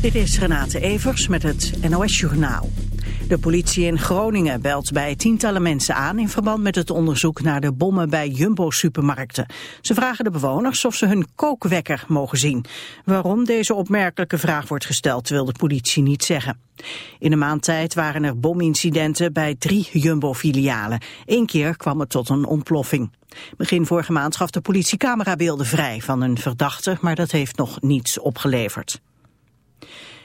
Dit is Renate Evers met het NOS Journaal. De politie in Groningen belt bij tientallen mensen aan... in verband met het onderzoek naar de bommen bij Jumbo-supermarkten. Ze vragen de bewoners of ze hun kookwekker mogen zien. Waarom deze opmerkelijke vraag wordt gesteld... wil de politie niet zeggen. In een maand tijd waren er bomincidenten bij drie Jumbo-filialen. Eén keer kwam het tot een ontploffing. Begin vorige maand gaf de politie camerabeelden vrij van een verdachte... maar dat heeft nog niets opgeleverd.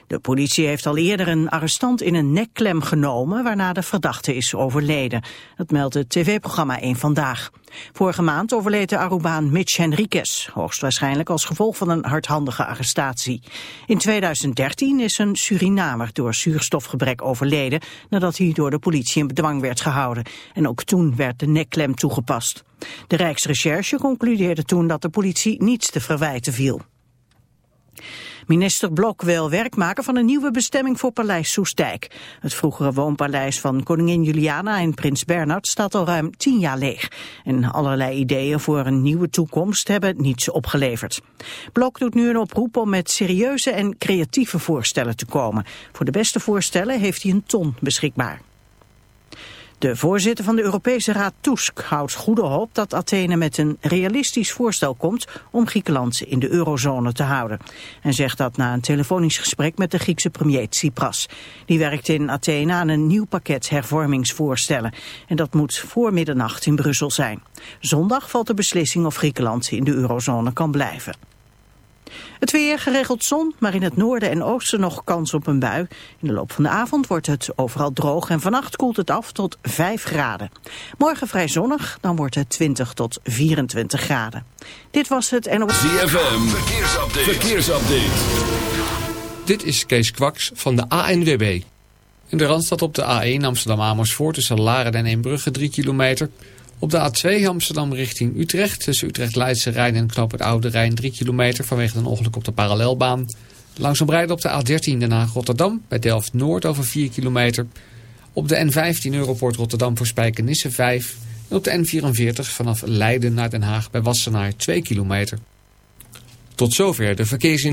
De politie heeft al eerder een arrestant in een nekklem genomen... waarna de verdachte is overleden. Dat meldt het tv-programma 1 Vandaag. Vorige maand overleed de Arubaan Mitch Henriquez... hoogstwaarschijnlijk als gevolg van een hardhandige arrestatie. In 2013 is een Surinamer door zuurstofgebrek overleden... nadat hij door de politie in bedwang werd gehouden. En ook toen werd de nekklem toegepast. De Rijksrecherche concludeerde toen dat de politie niets te verwijten viel. Minister Blok wil werk maken van een nieuwe bestemming voor Paleis Soestdijk. Het vroegere woonpaleis van koningin Juliana en prins Bernhard staat al ruim tien jaar leeg. En allerlei ideeën voor een nieuwe toekomst hebben niets opgeleverd. Blok doet nu een oproep om met serieuze en creatieve voorstellen te komen. Voor de beste voorstellen heeft hij een ton beschikbaar. De voorzitter van de Europese Raad Tusk houdt goede hoop dat Athene met een realistisch voorstel komt om Griekenland in de eurozone te houden. En zegt dat na een telefonisch gesprek met de Griekse premier Tsipras. Die werkt in Athene aan een nieuw pakket hervormingsvoorstellen. En dat moet voor middernacht in Brussel zijn. Zondag valt de beslissing of Griekenland in de eurozone kan blijven. Het weer geregeld zon, maar in het noorden en oosten nog kans op een bui. In de loop van de avond wordt het overal droog en vannacht koelt het af tot 5 graden. Morgen vrij zonnig, dan wordt het 20 tot 24 graden. Dit was het NOS... ZFM, verkeersupdate. verkeersupdate. Dit is Kees Kwaks van de ANWB. In de Randstad op de A1 Amsterdam-Amersfoort tussen Laren en Eembrugge 3 kilometer... Op de A2 Amsterdam richting Utrecht tussen Utrecht-Leidse Rijn en Knoop het Oude Rijn 3 kilometer vanwege een ongeluk op de parallelbaan. Langzaam rijden op de A13 Den Haag-Rotterdam bij Delft-Noord over 4 kilometer. Op de N15 Europort Rotterdam voor Spijkenisse 5. En op de N44 vanaf Leiden naar Den Haag bij Wassenaar 2 kilometer. Tot zover de verkeersin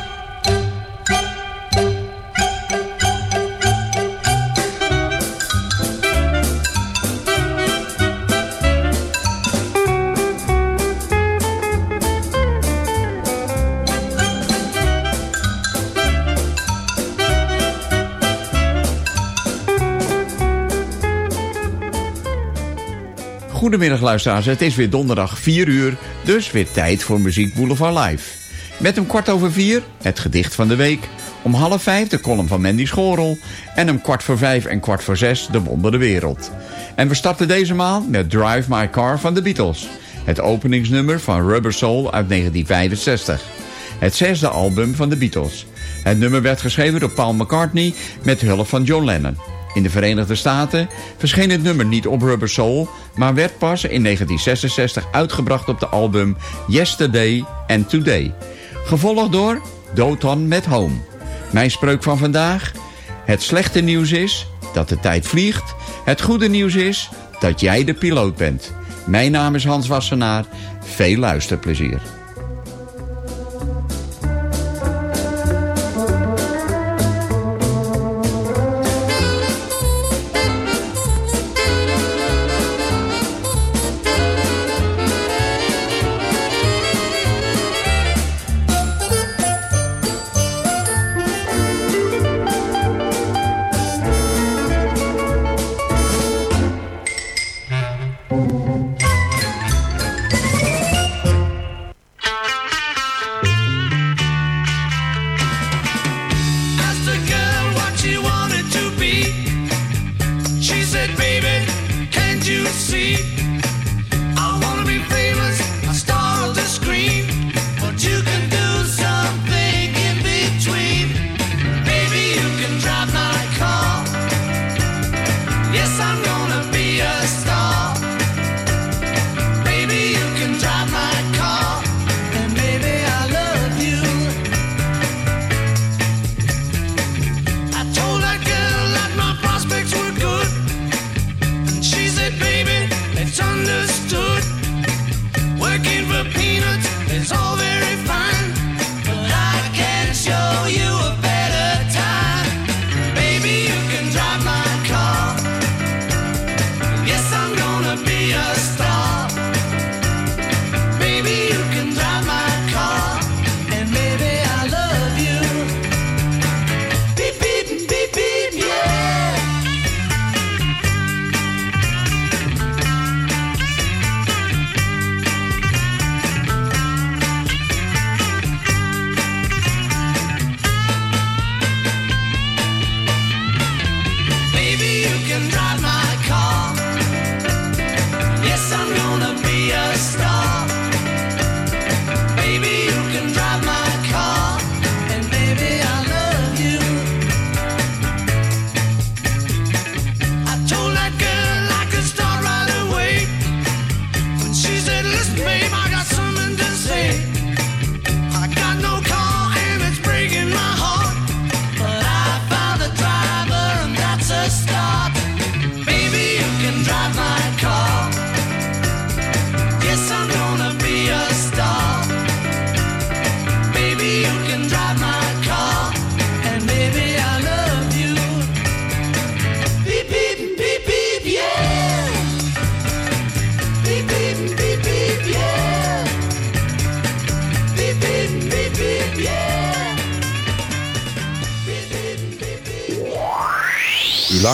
Goedemiddag luisteraars, het is weer donderdag 4 uur, dus weer tijd voor Muziek Boulevard Live. Met om kwart over vier het gedicht van de week, om half vijf de column van Mandy Schorel... en om kwart voor vijf en kwart voor zes de wondere wereld. En we starten deze maand met Drive My Car van de Beatles. Het openingsnummer van Rubber Soul uit 1965. het zesde album van de Beatles. Het nummer werd geschreven door Paul McCartney met hulp van John Lennon. In de Verenigde Staten verscheen het nummer niet op Rubber Soul... maar werd pas in 1966 uitgebracht op de album Yesterday and Today. Gevolgd door Doton met Home. Mijn spreuk van vandaag... Het slechte nieuws is dat de tijd vliegt. Het goede nieuws is dat jij de piloot bent. Mijn naam is Hans Wassenaar. Veel luisterplezier.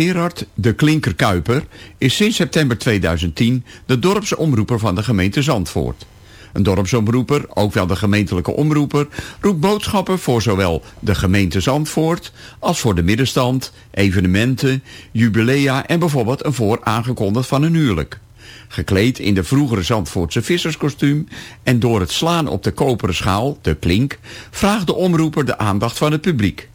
Gerard de Klinker-Kuiper is sinds september 2010 de dorpsomroeper van de gemeente Zandvoort. Een dorpsomroeper, ook wel de gemeentelijke omroeper, roept boodschappen voor zowel de gemeente Zandvoort als voor de middenstand, evenementen, jubilea en bijvoorbeeld een voor aangekondigd van een huwelijk. Gekleed in de vroegere Zandvoortse visserskostuum en door het slaan op de koperen schaal, de klink, vraagt de omroeper de aandacht van het publiek.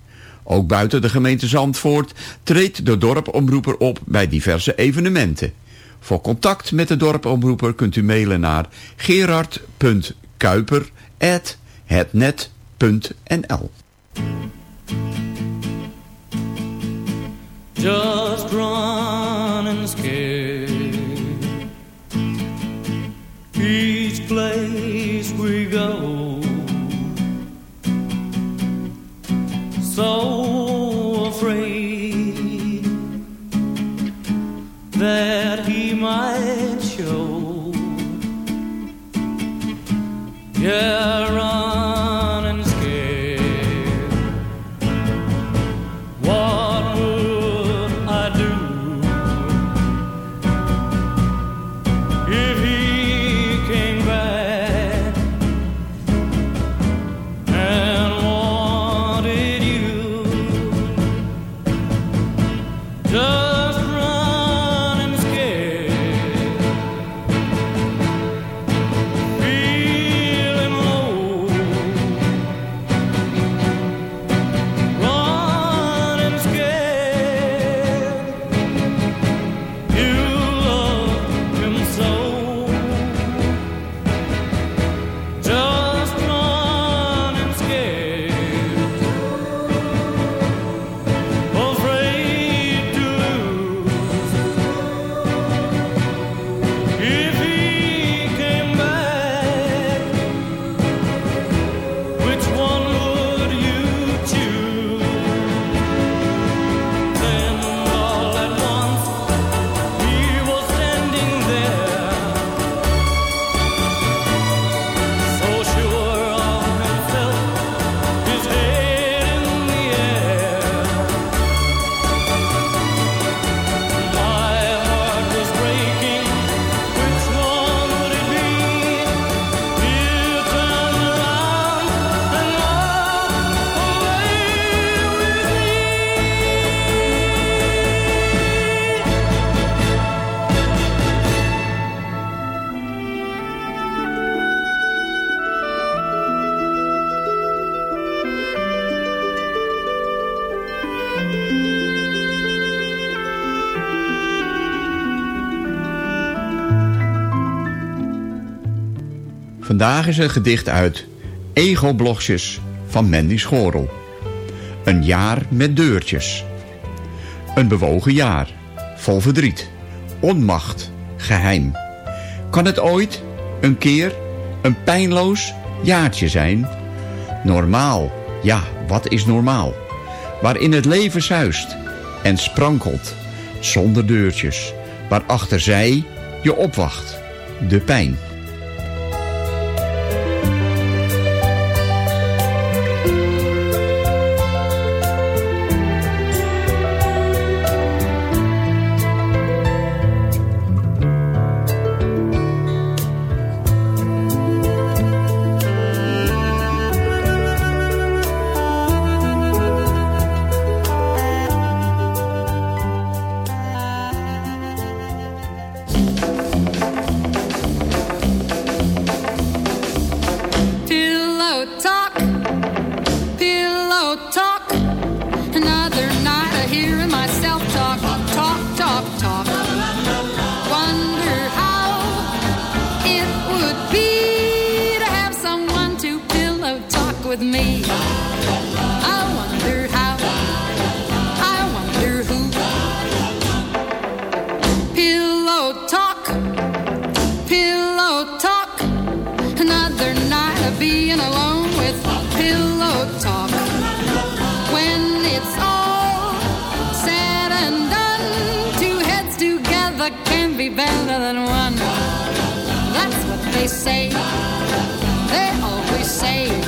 Ook buiten de gemeente Zandvoort treedt de dorpomroeper op bij diverse evenementen. Voor contact met de dorpomroeper kunt u mailen naar gerard.kuiper.hetnet.nl Yeah. Vandaag is een gedicht uit Ego-blogjes van Mandy Schorel. Een jaar met deurtjes. Een bewogen jaar, vol verdriet, onmacht, geheim. Kan het ooit, een keer, een pijnloos jaartje zijn? Normaal, ja, wat is normaal? Waarin het leven zuist en sprankelt, zonder deurtjes. Waarachter zij je opwacht, de pijn. always say, they always say.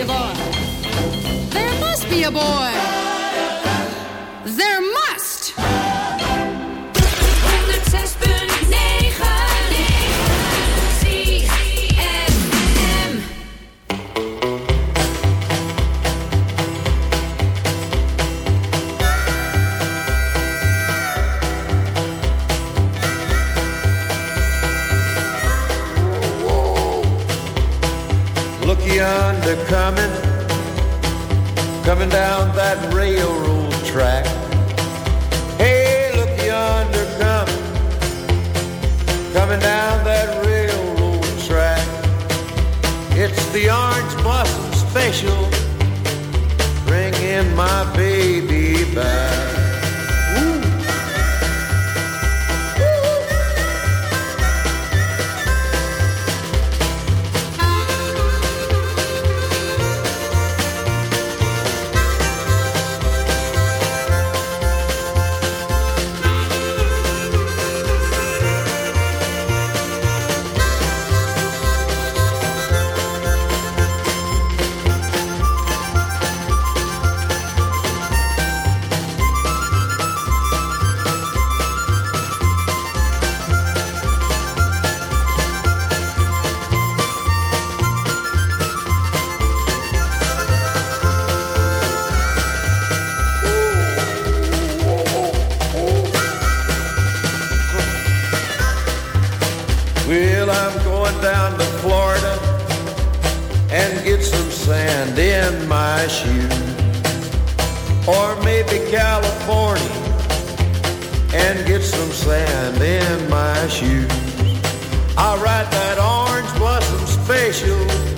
A boy. There must be a boy. Coming, coming down that railroad track. Hey, look yonder coming, coming down that railroad track. It's the orange blossom special, bringing my baby back. Or maybe California and get some sand in my shoes. I'll ride that orange blossom special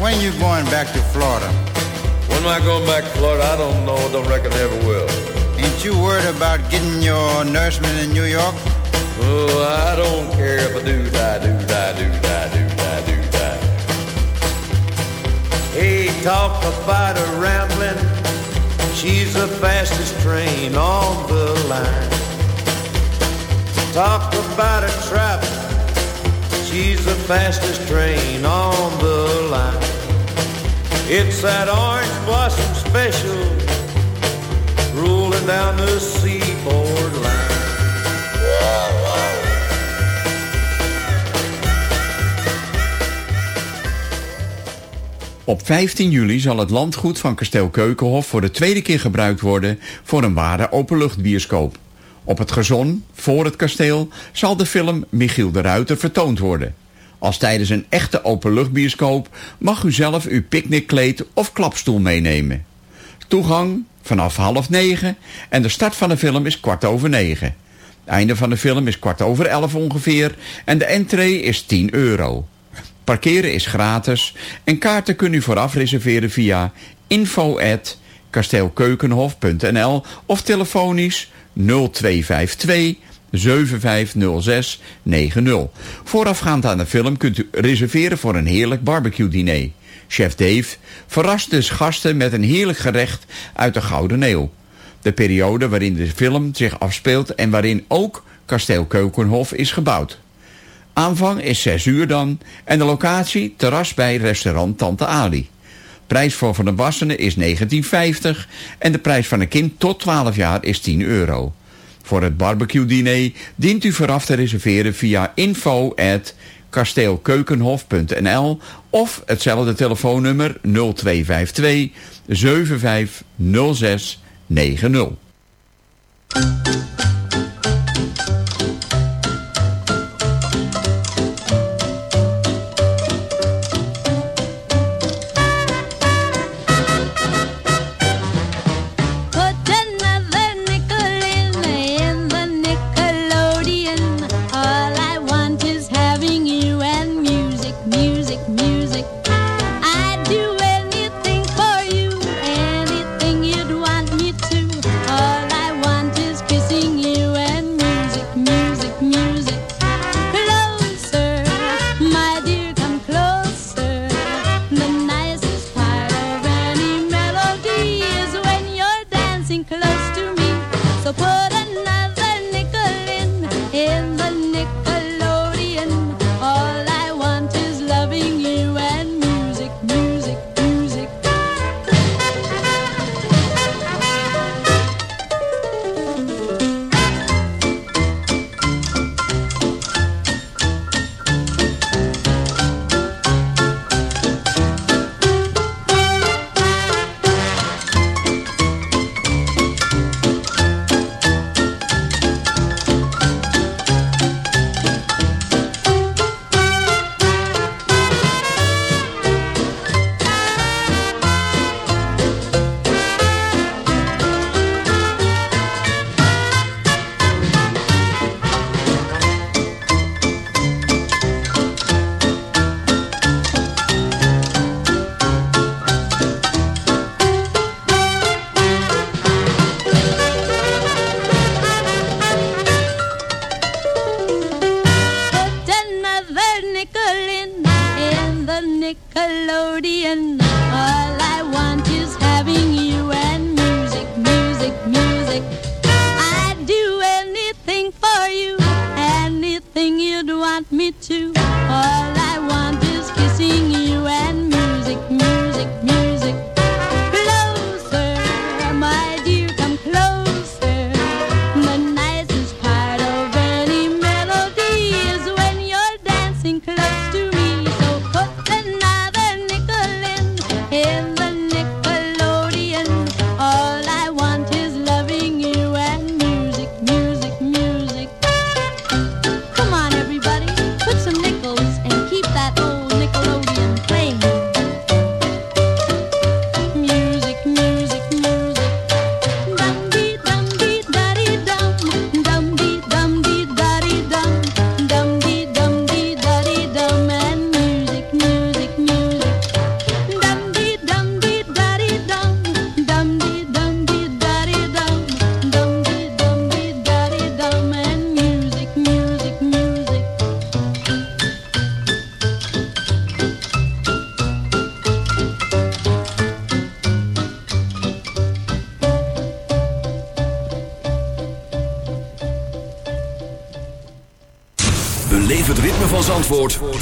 when you going back to Florida? When am I going back to Florida? I don't know. Don't reckon I ever will. Ain't you worried about getting your nourishment in New York? Oh, I don't care if I do die, do die, do die, do die, do die. Hey, talk about a rambling. She's the fastest train on the line. Talk about a traveling. She's the fastest train on the line. It's that orange blossom special rolling down the seaboard line. Op 15 juli zal het landgoed van kasteel Keukenhof voor de tweede keer gebruikt worden voor een ware openluchtbioscoop. Op het gezon, voor het kasteel, zal de film Michiel de Ruiter vertoond worden. Als tijdens een echte openluchtbioscoop mag u zelf uw picknickkleed of klapstoel meenemen. Toegang vanaf half negen en de start van de film is kwart over negen. Einde van de film is kwart over elf ongeveer en de entree is 10 euro. Parkeren is gratis en kaarten kunt u vooraf reserveren via info@kasteelkeukenhof.nl of telefonisch 0252 7506 90. Voorafgaand aan de film kunt u reserveren voor een heerlijk barbecue diner. Chef Dave verrast dus gasten met een heerlijk gerecht uit de Gouden Eeuw. De periode waarin de film zich afspeelt en waarin ook kasteel Keukenhof is gebouwd. Aanvang is 6 uur dan en de locatie terras bij restaurant Tante Ali. Prijs voor van de wassenen is 19,50 en de prijs van een kind tot 12 jaar is 10 euro. Voor het barbecue diner dient u vooraf te reserveren via info kasteelkeukenhof.nl of hetzelfde telefoonnummer 0252 7506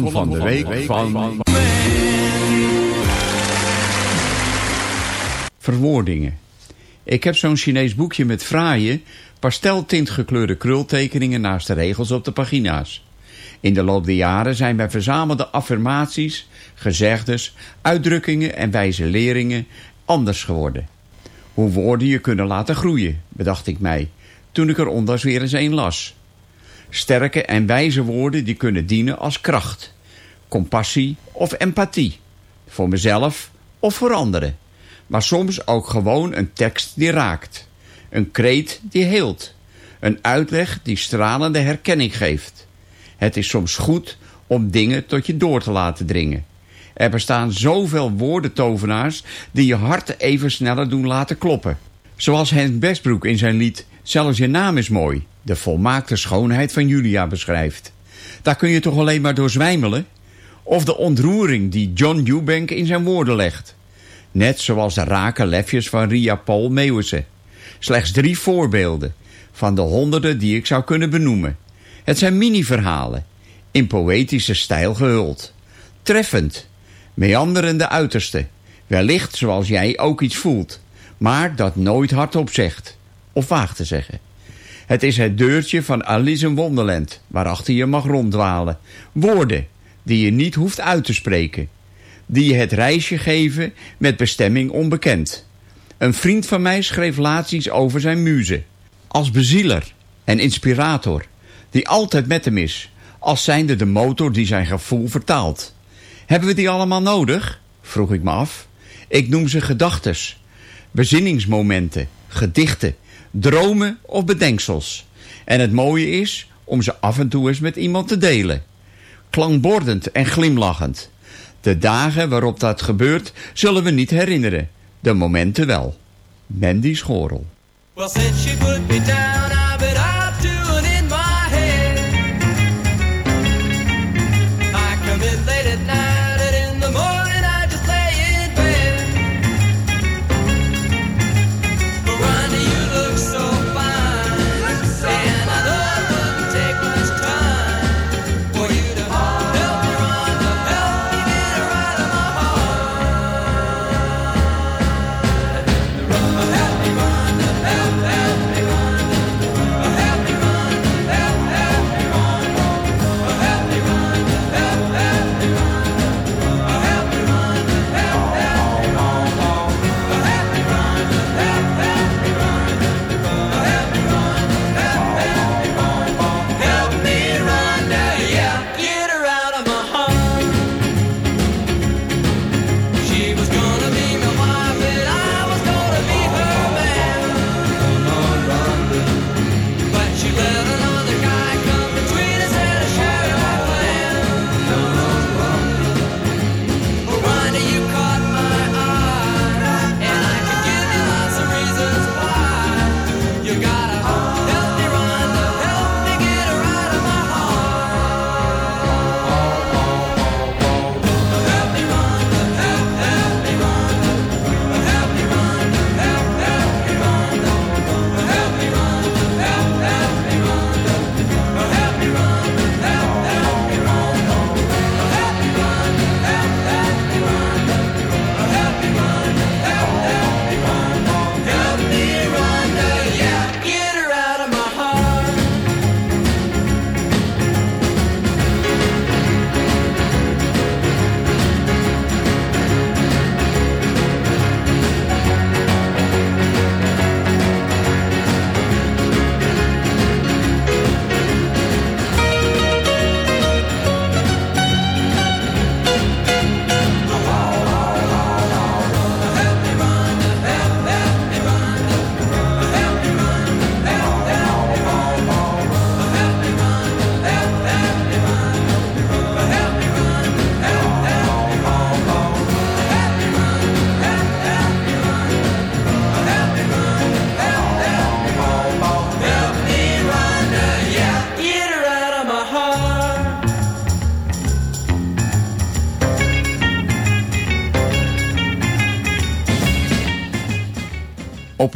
van de week van... Verwoordingen. Ik heb zo'n Chinees boekje met fraaie, pasteltint gekleurde krultekeningen naast de regels op de pagina's. In de loop der jaren zijn bij verzamelde affirmaties, gezegdes, uitdrukkingen en wijze leringen anders geworden. Hoe woorden je kunnen laten groeien, bedacht ik mij, toen ik er ondanks weer eens een las. Sterke en wijze woorden die kunnen dienen als kracht, compassie of empathie. Voor mezelf of voor anderen. Maar soms ook gewoon een tekst die raakt. Een kreet die heelt. Een uitleg die stralende herkenning geeft. Het is soms goed om dingen tot je door te laten dringen. Er bestaan zoveel woordentovenaars die je hart even sneller doen laten kloppen. Zoals Hans Bestbroek in zijn lied Zelfs je naam is mooi, de volmaakte schoonheid van Julia beschrijft. Daar kun je toch alleen maar door zwijmelen? Of de ontroering die John Eubank in zijn woorden legt. Net zoals de rake lefjes van Ria Paul Meeuwissen. Slechts drie voorbeelden van de honderden die ik zou kunnen benoemen. Het zijn mini-verhalen, in poëtische stijl gehuld. Treffend, meanderende uiterste. Wellicht zoals jij ook iets voelt, maar dat nooit hardop zegt. Of waagt te zeggen. Het is het deurtje van Alice in Wonderland, waarachter je mag ronddwalen. Woorden die je niet hoeft uit te spreken. Die je het reisje geven met bestemming onbekend. Een vriend van mij schreef laatst over zijn muze. Als bezieler en inspirator, die altijd met hem is. Als zijnde de motor die zijn gevoel vertaalt. Hebben we die allemaal nodig? Vroeg ik me af. Ik noem ze gedachtes, bezinningsmomenten, gedichten, dromen of bedenksels. En het mooie is om ze af en toe eens met iemand te delen. Klankbordend en glimlachend. De dagen waarop dat gebeurt zullen we niet herinneren. De momenten wel. Mandy Schorel.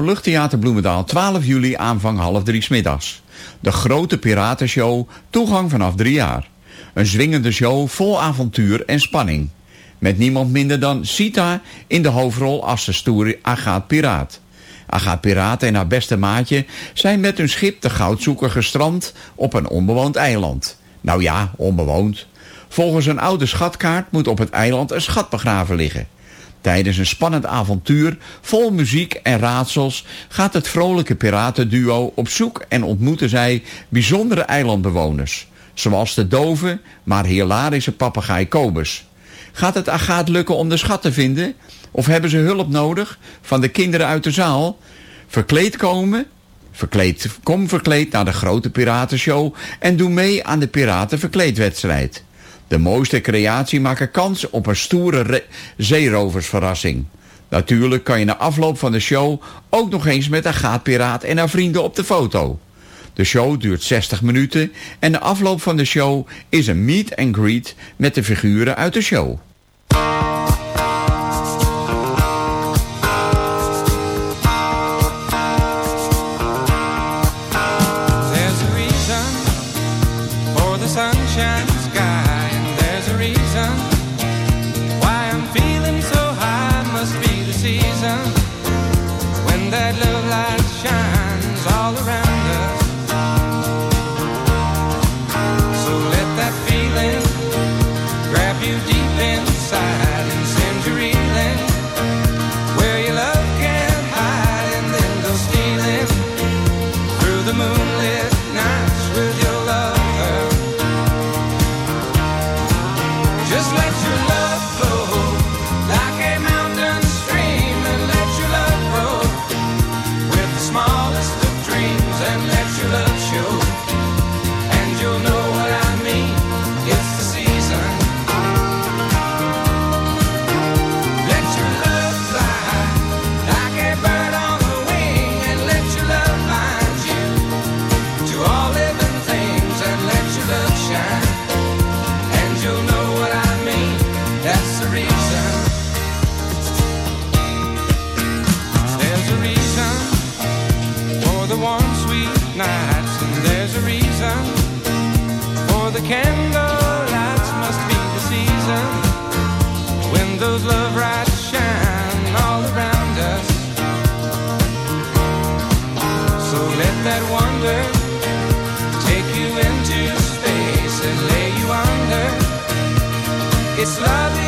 Openluchttheater Bloemendaal, 12 juli, aanvang half drie middags. De grote piratenshow, toegang vanaf drie jaar. Een zwingende show vol avontuur en spanning. Met niemand minder dan Sita in de hoofdrol als de stoere Agaat Piraat. Agaat Piraat en haar beste maatje zijn met hun schip de goudzoeker gestrand op een onbewoond eiland. Nou ja, onbewoond. Volgens een oude schatkaart moet op het eiland een schat begraven liggen. Tijdens een spannend avontuur vol muziek en raadsels gaat het vrolijke piratenduo op zoek en ontmoeten zij bijzondere eilandbewoners. Zoals de dove, maar hilarische papegaai Kobus. Gaat het Agaat lukken om de schat te vinden? Of hebben ze hulp nodig van de kinderen uit de zaal? Verkleed komen? Verkleed, kom verkleed naar de grote piratenshow en doe mee aan de piratenverkleedwedstrijd. De mooiste creatie maken kans op een stoere re- zeeroversverrassing. Natuurlijk kan je na afloop van de show ook nog eens met een Piraat en haar vrienden op de foto. De show duurt 60 minuten en de afloop van de show is een meet and greet met de figuren uit de show. That wonder take you into space and lay you under. Its loving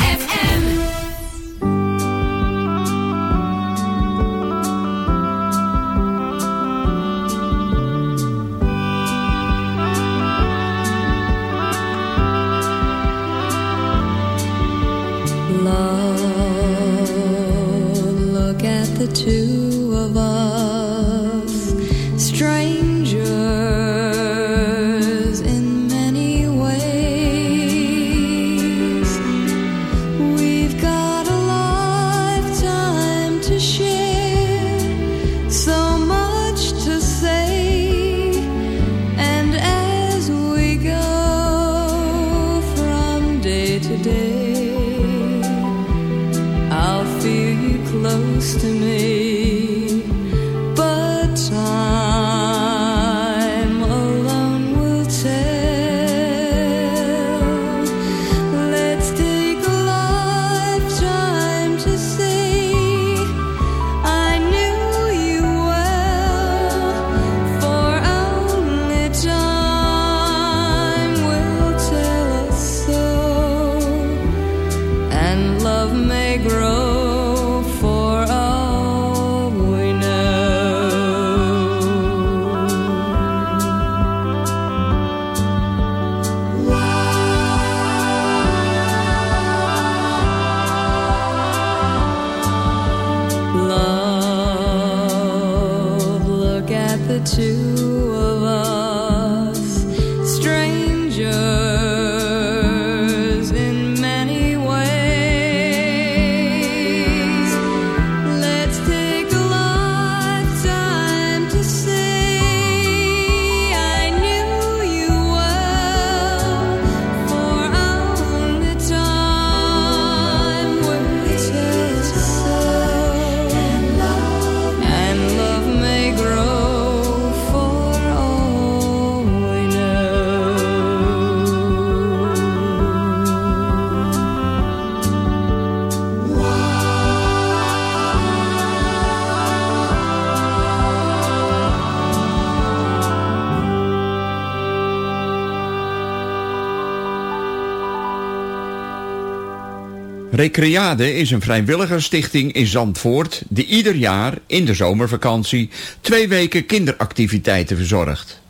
Recreade is een vrijwilligersstichting in Zandvoort... die ieder jaar in de zomervakantie twee weken kinderactiviteiten verzorgt.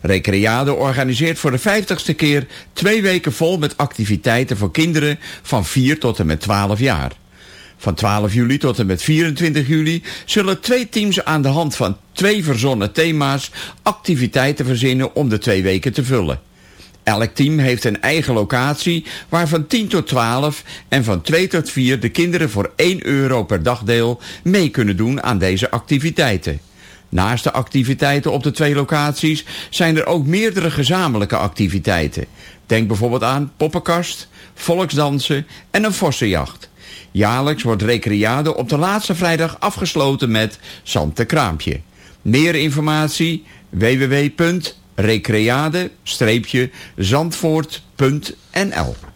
Recreade organiseert voor de vijftigste keer twee weken vol met activiteiten voor kinderen van 4 tot en met 12 jaar. Van 12 juli tot en met 24 juli zullen twee teams aan de hand van twee verzonnen thema's activiteiten verzinnen om de twee weken te vullen. Elk team heeft een eigen locatie waar van 10 tot 12 en van 2 tot 4 de kinderen voor 1 euro per dagdeel mee kunnen doen aan deze activiteiten. Naast de activiteiten op de twee locaties zijn er ook meerdere gezamenlijke activiteiten. Denk bijvoorbeeld aan poppenkast, volksdansen en een vossenjacht. Jaarlijks wordt Recreade op de laatste vrijdag afgesloten met Kraampje. Meer informatie www.recreade-zandvoort.nl Lord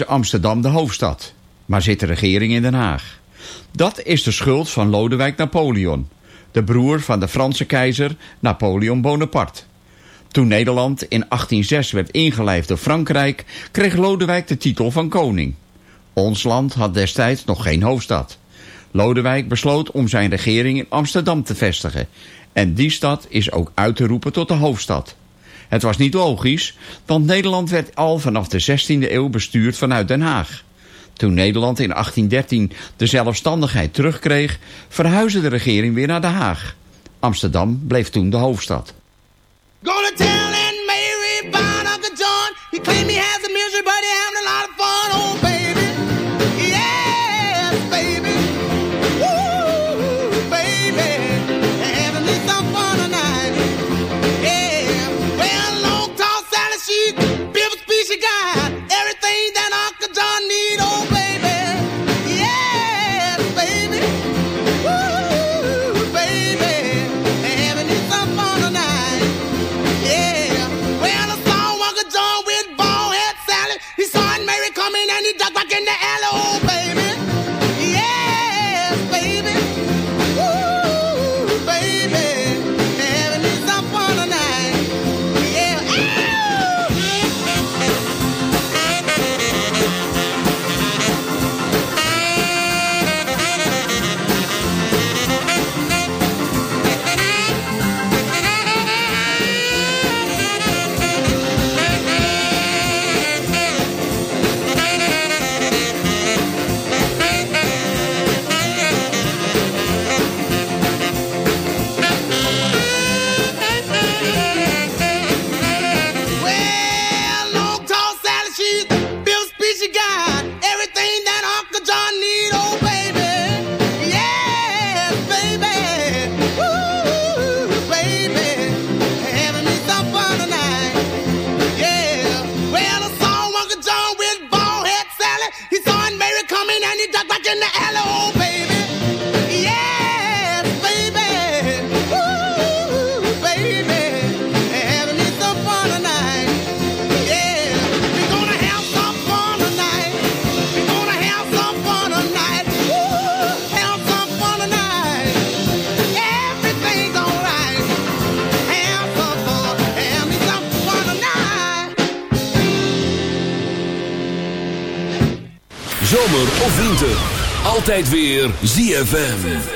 is Amsterdam de hoofdstad, maar zit de regering in Den Haag? Dat is de schuld van Lodewijk Napoleon, de broer van de Franse keizer Napoleon Bonaparte. Toen Nederland in 1806 werd ingelijfd door Frankrijk, kreeg Lodewijk de titel van koning. Ons land had destijds nog geen hoofdstad. Lodewijk besloot om zijn regering in Amsterdam te vestigen. En die stad is ook uit te roepen tot de hoofdstad. Het was niet logisch, want Nederland werd al vanaf de 16e eeuw bestuurd vanuit Den Haag. Toen Nederland in 1813 de zelfstandigheid terugkreeg, verhuisde de regering weer naar Den Haag. Amsterdam bleef toen de hoofdstad. Gonna tell Aunt Mary about Uncle John. He claimed he has a but coming and altijd weer ZFM.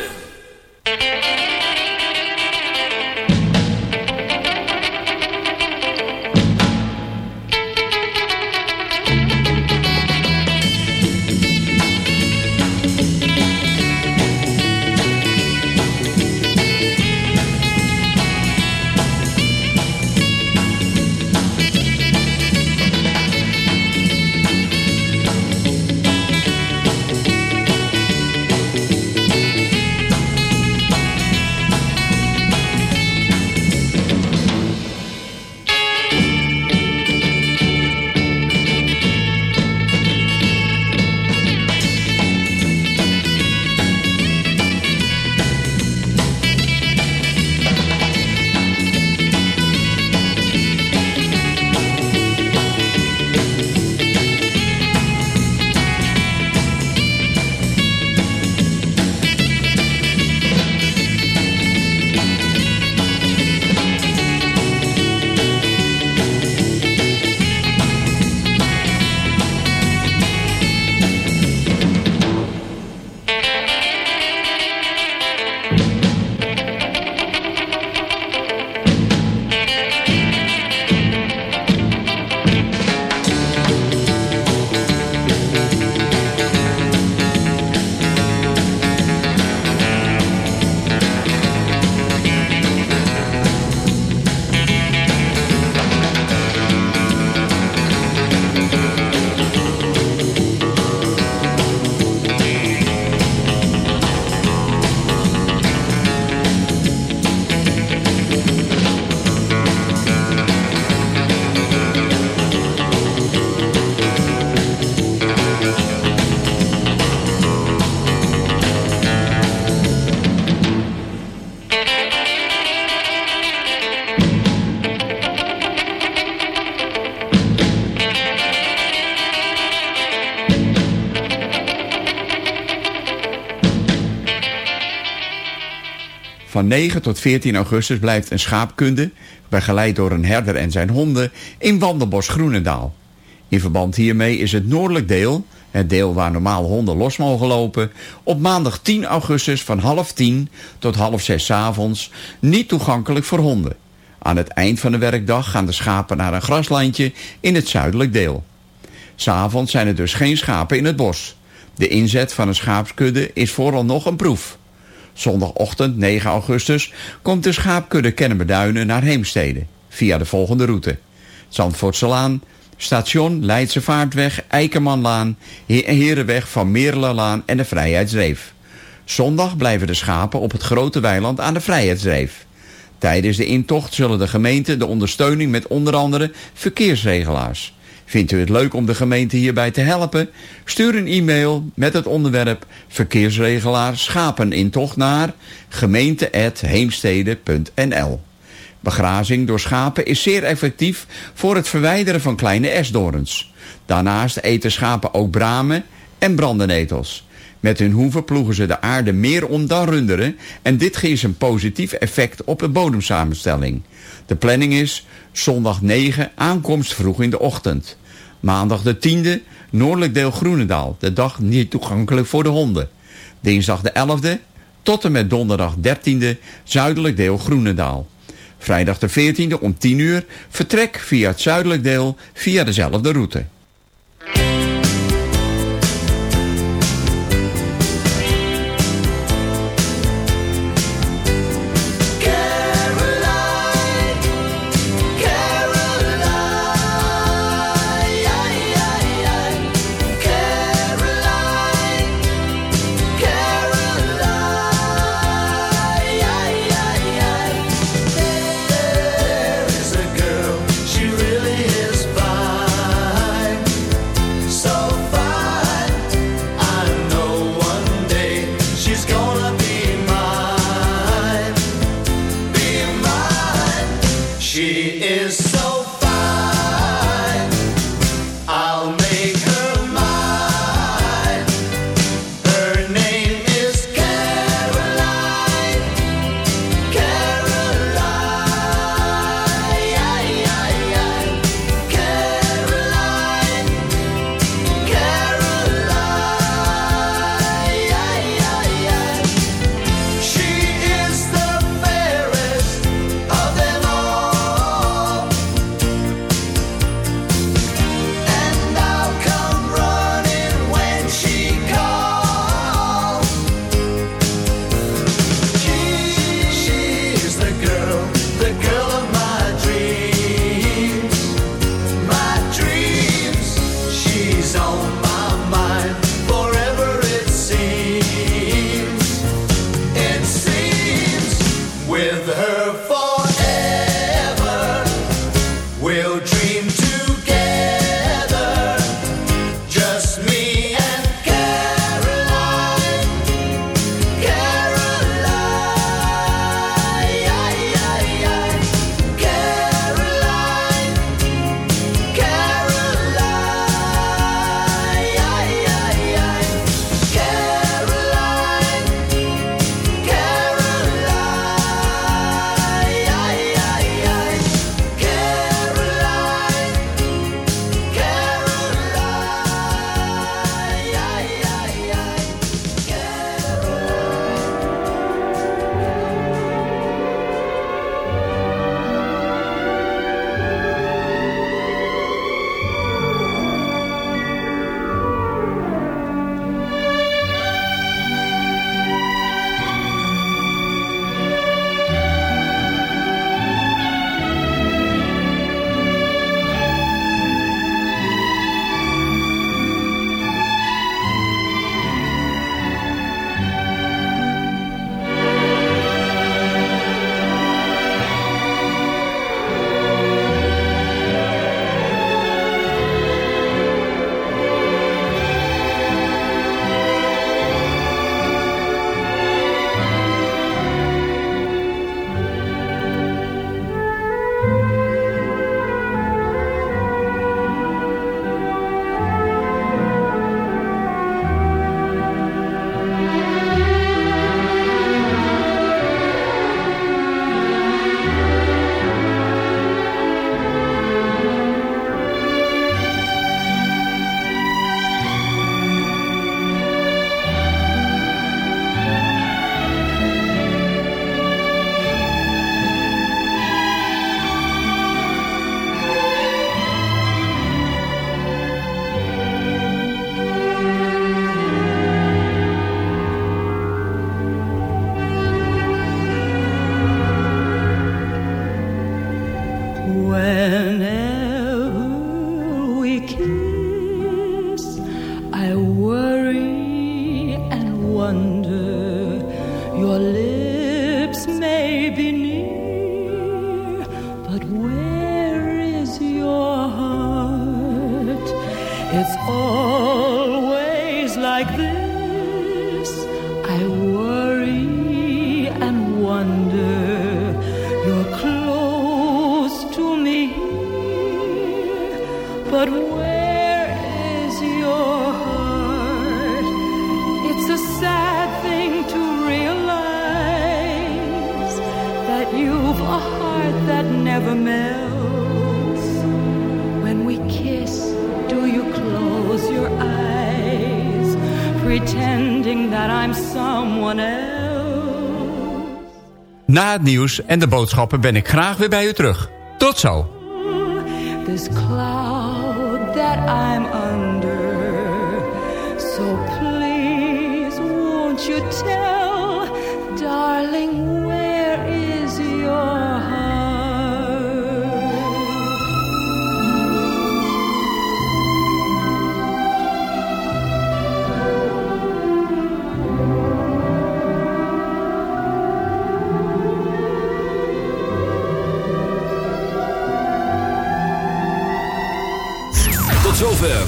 Van 9 tot 14 augustus blijft een schaapkunde, begeleid door een herder en zijn honden, in Wandelbos Groenendaal. In verband hiermee is het noordelijk deel, het deel waar normaal honden los mogen lopen, op maandag 10 augustus van half 10 tot half 6 's avonds niet toegankelijk voor honden. Aan het eind van de werkdag gaan de schapen naar een graslandje in het zuidelijk deel. S'avonds zijn er dus geen schapen in het bos. De inzet van een schaapskudde is vooral nog een proef. Zondagochtend 9 augustus komt de schaapkudde Kennemerduinen naar Heemstede via de volgende route. Zandvoortselaan, station Leidse Vaartweg, Eikermanlaan, He- Herenweg van Meerlelaan en de Vrijheidsreef. Zondag blijven de schapen op het grote weiland aan de Vrijheidsreef. Tijdens de intocht zullen de gemeenten de ondersteuning met onder andere verkeersregelaars. Vindt u het leuk om de gemeente hierbij te helpen? Stuur een e-mail met het onderwerp verkeersregelaar schapenintocht naar gemeente.heemstede.nl Begrazing door schapen is zeer effectief voor het verwijderen van kleine esdorens. Daarnaast eten schapen ook bramen en brandenetels. Met hun hoeven ploegen ze de aarde meer om dan runderen en dit geeft een positief effect op de bodemsamenstelling. De planning is zondag 9 aankomst vroeg in de ochtend. Maandag de 10e noordelijk deel Groenendaal, de dag niet toegankelijk voor de honden. Dinsdag de 11e tot en met donderdag 13e zuidelijk deel Groenendaal. Vrijdag de 14e om 10 uur vertrek via het zuidelijk deel via dezelfde route. Nieuws en de boodschappen ben ik graag weer bij u terug. Tot zo. This cloud that I'm.